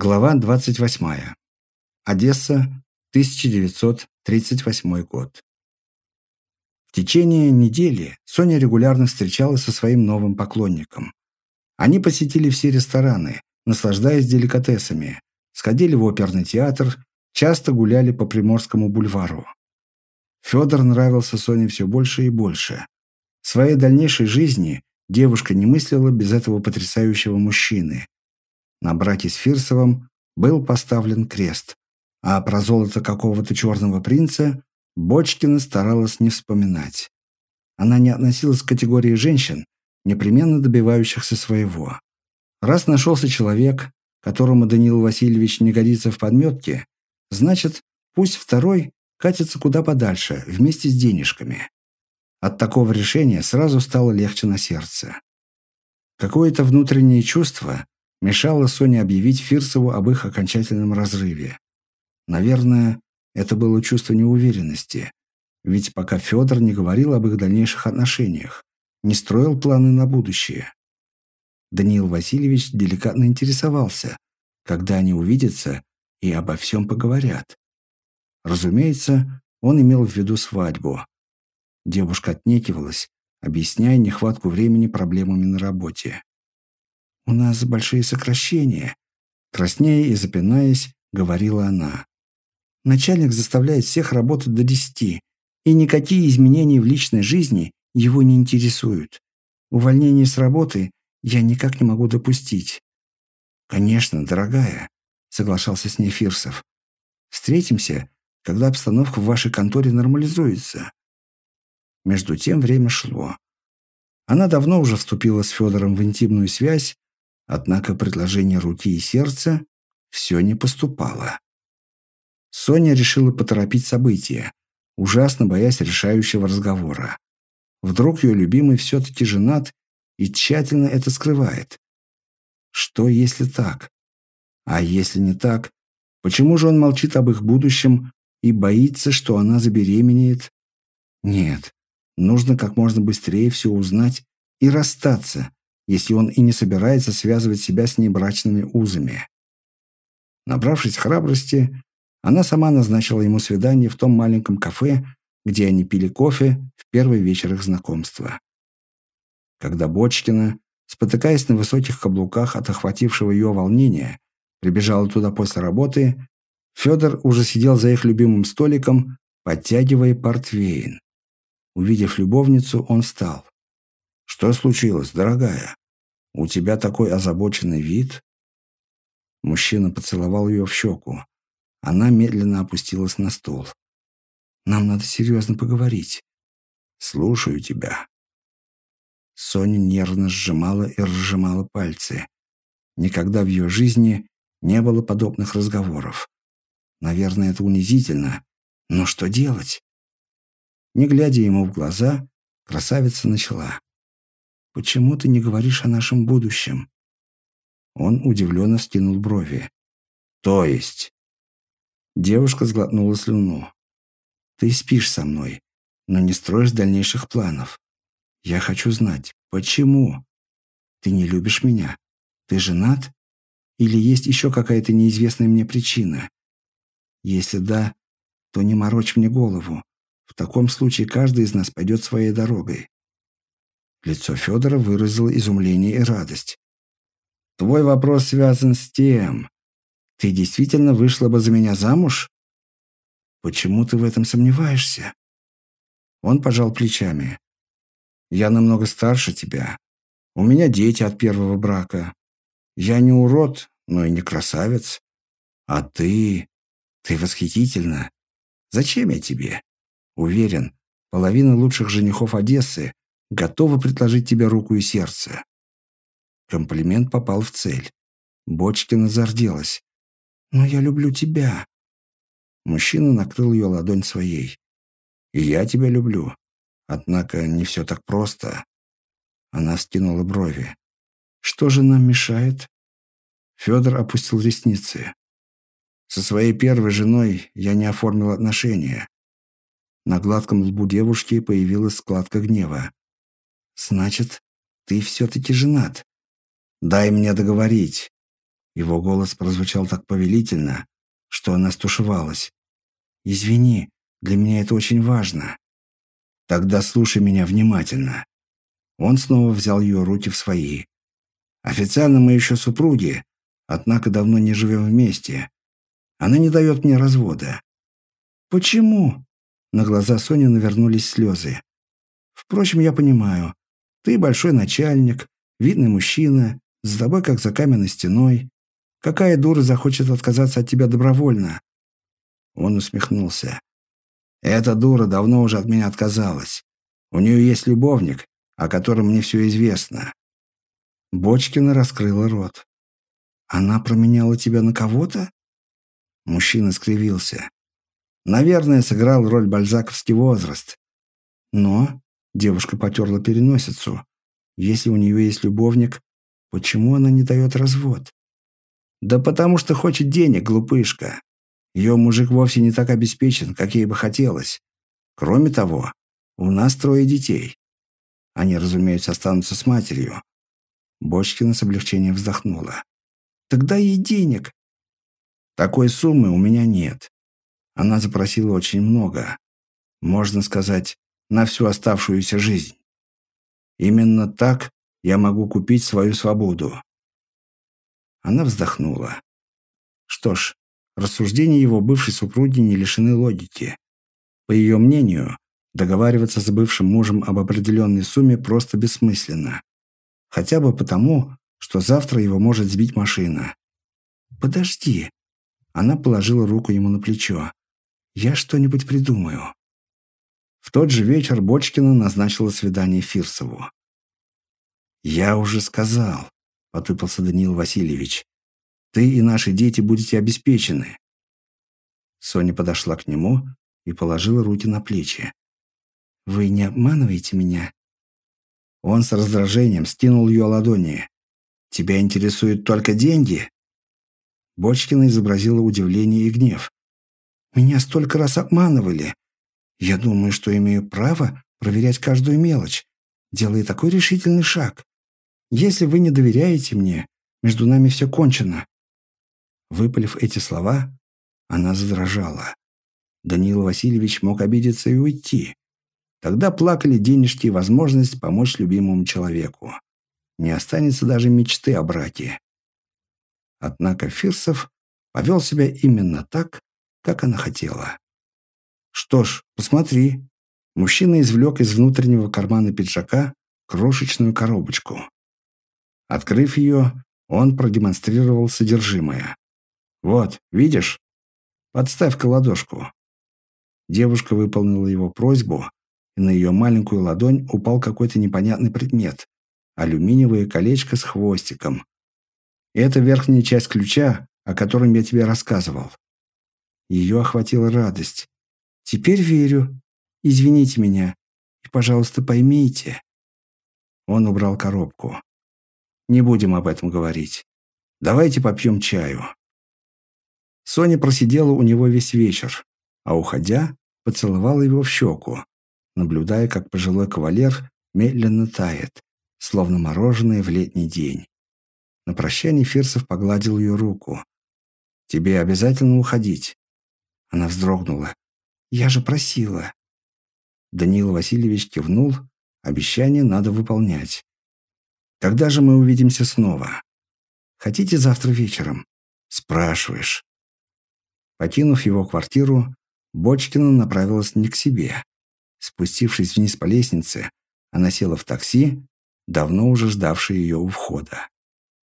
Глава 28. Одесса, 1938 год. В течение недели Соня регулярно встречалась со своим новым поклонником. Они посетили все рестораны, наслаждаясь деликатесами, сходили в оперный театр, часто гуляли по Приморскому бульвару. Федор нравился Соне все больше и больше. В своей дальнейшей жизни девушка не мыслила без этого потрясающего мужчины – на браке с Фирсовым был поставлен крест, а про золото какого-то черного принца Бочкина старалась не вспоминать. Она не относилась к категории женщин, непременно добивающихся своего. Раз нашелся человек, которому Даниил Васильевич не годится в подметке, значит, пусть второй катится куда подальше, вместе с денежками. От такого решения сразу стало легче на сердце. Какое-то внутреннее чувство мешало Соне объявить Фирсову об их окончательном разрыве. Наверное, это было чувство неуверенности, ведь пока Федор не говорил об их дальнейших отношениях, не строил планы на будущее. Даниил Васильевич деликатно интересовался, когда они увидятся и обо всем поговорят. Разумеется, он имел в виду свадьбу. Девушка отнекивалась, объясняя нехватку времени проблемами на работе. «У нас большие сокращения», – краснея и запинаясь, говорила она. «Начальник заставляет всех работать до десяти, и никакие изменения в личной жизни его не интересуют. Увольнение с работы я никак не могу допустить». «Конечно, дорогая», – соглашался с ней Фирсов. «Встретимся, когда обстановка в вашей конторе нормализуется». Между тем время шло. Она давно уже вступила с Федором в интимную связь, Однако предложение руки и сердца все не поступало. Соня решила поторопить события, ужасно боясь решающего разговора. Вдруг ее любимый все-таки женат и тщательно это скрывает. Что, если так? А если не так, почему же он молчит об их будущем и боится, что она забеременеет? Нет, нужно как можно быстрее все узнать и расстаться, если он и не собирается связывать себя с ней узами. Набравшись храбрости, она сама назначила ему свидание в том маленьком кафе, где они пили кофе в первый вечер их знакомства. Когда Бочкина, спотыкаясь на высоких каблуках от охватившего ее волнения, прибежала туда после работы, Федор уже сидел за их любимым столиком, подтягивая портвейн. Увидев любовницу, он встал. «Что случилось, дорогая? У тебя такой озабоченный вид?» Мужчина поцеловал ее в щеку. Она медленно опустилась на стул. «Нам надо серьезно поговорить». «Слушаю тебя». Соня нервно сжимала и разжимала пальцы. Никогда в ее жизни не было подобных разговоров. Наверное, это унизительно. Но что делать? Не глядя ему в глаза, красавица начала. Почему ты не говоришь о нашем будущем?» Он удивленно стянул брови. «То есть?» Девушка сглотнула слюну. «Ты спишь со мной, но не строишь дальнейших планов. Я хочу знать, почему? Ты не любишь меня? Ты женат? Или есть еще какая-то неизвестная мне причина? Если да, то не морочь мне голову. В таком случае каждый из нас пойдет своей дорогой. Лицо Федора выразило изумление и радость. «Твой вопрос связан с тем, ты действительно вышла бы за меня замуж? Почему ты в этом сомневаешься?» Он пожал плечами. «Я намного старше тебя. У меня дети от первого брака. Я не урод, но и не красавец. А ты... ты восхитительна. Зачем я тебе? Уверен, половина лучших женихов Одессы готова предложить тебе руку и сердце». Комплимент попал в цель. Бочкина зарделась. «Но я люблю тебя». Мужчина накрыл ее ладонь своей. «И я тебя люблю. Однако не все так просто». Она стянула брови. «Что же нам мешает?» Федор опустил ресницы. «Со своей первой женой я не оформил отношения». На гладком лбу девушки появилась складка гнева. Значит, ты все-таки женат. Дай мне договорить. Его голос прозвучал так повелительно, что она стушевалась. «Извини, для меня это очень важно». «Тогда слушай меня внимательно». Он снова взял ее руки в свои. «Официально мы еще супруги, однако давно не живем вместе. Она не дает мне развода». «Почему?» На глаза Сони навернулись слезы. «Впрочем, я понимаю. Ты большой начальник, видный мужчина, за тобой как за каменной стеной. Какая дура захочет отказаться от тебя добровольно?» Он усмехнулся. «Эта дура давно уже от меня отказалась. У нее есть любовник, о котором мне все известно». Бочкина раскрыла рот. «Она променяла тебя на кого-то?» Мужчина скривился. «Наверное, сыграл роль бальзаковский возраст. Но...» — девушка потерла переносицу. «Если у нее есть любовник, почему она не дает развод?» «Да потому что хочет денег, глупышка. Ее мужик вовсе не так обеспечен, как ей бы хотелось. Кроме того, у нас трое детей. Они, разумеется, останутся с матерью». Бочкина с облегчением вздохнула. «Тогда ей денег». «Такой суммы у меня нет. Она запросила очень много. Можно сказать, на всю оставшуюся жизнь. Именно так я могу купить свою свободу. Она вздохнула. Что ж, рассуждения его бывшей супруги не лишены логики. По ее мнению, договариваться с бывшим мужем об определенной сумме просто бессмысленно. Хотя бы потому, что завтра его может сбить машина. «Подожди». Она положила руку ему на плечо. «Я что-нибудь придумаю». В тот же вечер Бочкина назначила свидание Фирсову. «Я уже сказал», — потупился Даниил Васильевич. «Ты и наши дети будете обеспечены». Соня подошла к нему и положила руки на плечи. «Вы не обманываете меня?» Он с раздражением стянул ее ладони. «Тебя интересуют только деньги?» Бочкина изобразила удивление и гнев. «Меня столько раз обманывали. Я думаю, что имею право проверять каждую мелочь, делая такой решительный шаг. Если вы не доверяете мне, между нами все кончено». Выпалив эти слова, она задрожала. Даниил Васильевич мог обидеться и уйти. Тогда плакали денежки и возможность помочь любимому человеку. Не останется даже мечты о браке. Однако Фирсов повел себя именно так, как она хотела. «Что ж, посмотри». Мужчина извлек из внутреннего кармана пиджака крошечную коробочку. Открыв ее, он продемонстрировал содержимое. «Вот, видишь? Подставь-ка ладошку». Девушка выполнила его просьбу, и на ее маленькую ладонь упал какой-то непонятный предмет. Алюминиевое колечко с хвостиком. Это верхняя часть ключа, о котором я тебе рассказывал. Ее охватила радость. «Теперь верю. Извините меня. И, пожалуйста, поймите». Он убрал коробку. «Не будем об этом говорить. Давайте попьем чаю». Соня просидела у него весь вечер, а, уходя, поцеловала его в щеку, наблюдая, как пожилой кавалер медленно тает, словно мороженое в летний день. На прощание Фирсов погладил ее руку. «Тебе обязательно уходить». Она вздрогнула. «Я же просила». Даниил Васильевич кивнул. Обещание надо выполнять. «Когда же мы увидимся снова?» «Хотите завтра вечером?» «Спрашиваешь». Покинув его квартиру, Бочкина направилась не к себе, Спустившись вниз по лестнице, она села в такси, давно уже ждавшее ее у входа.